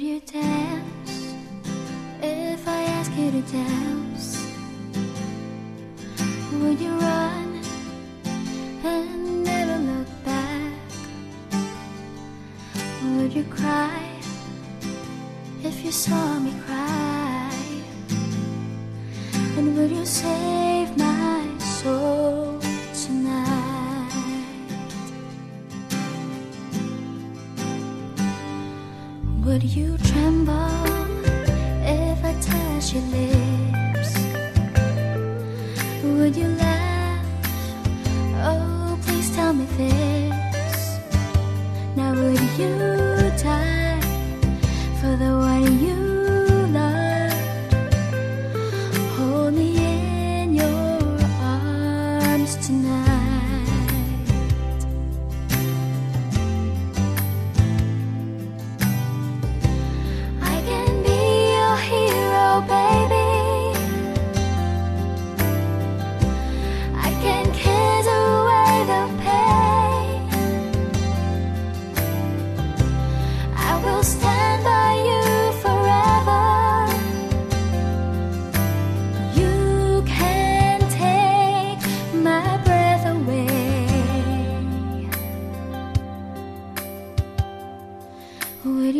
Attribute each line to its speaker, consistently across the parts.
Speaker 1: dance if I ask you to dance? Would you run and never look back? Would you cry if you saw me cry? And would you save Would you tremble if I touch your lips? Would you laugh? Oh, please tell me this. Now, would you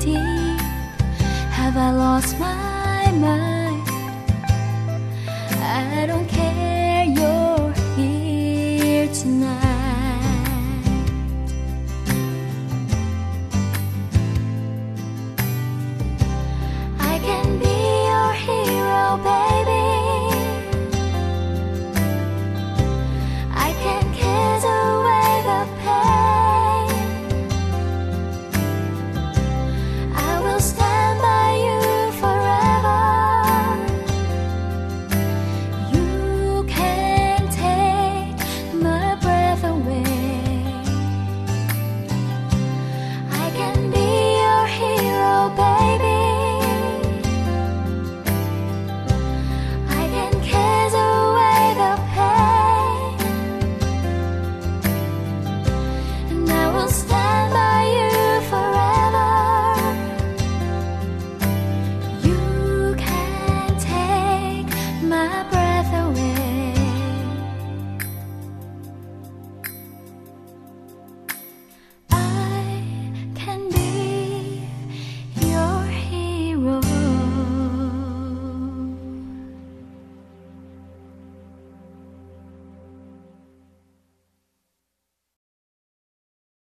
Speaker 1: deep? Have I lost my mind? I don't care.